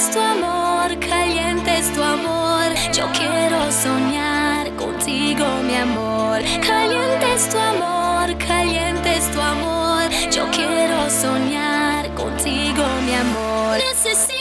es tu amor, caliente es tu amor. Yo quiero soñar contigo, mi amor. Caliente es tu amor, caliente es tu amor. Yo quiero soñar contigo, mi amor. Necesito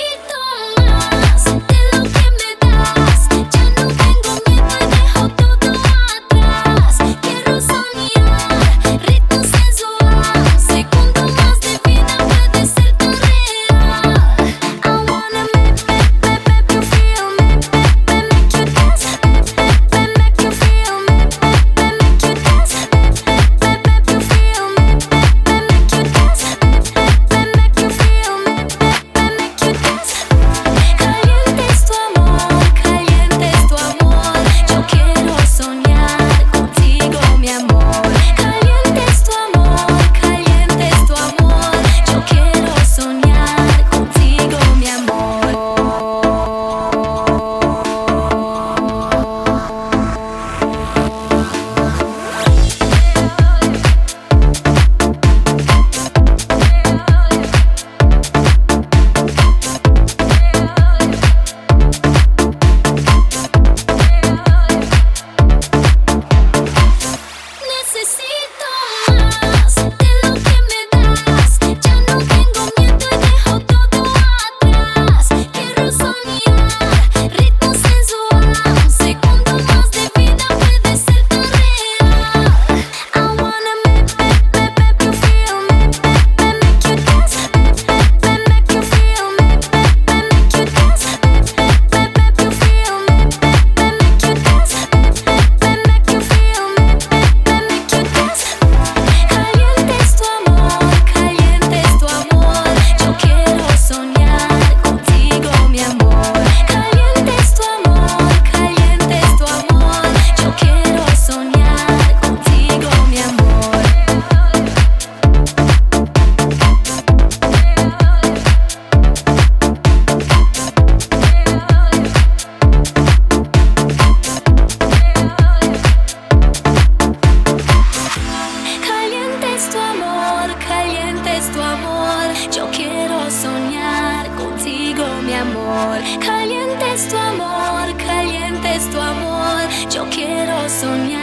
amor, caliente es tu amor, caliente es tu amor. Yo quiero soñar.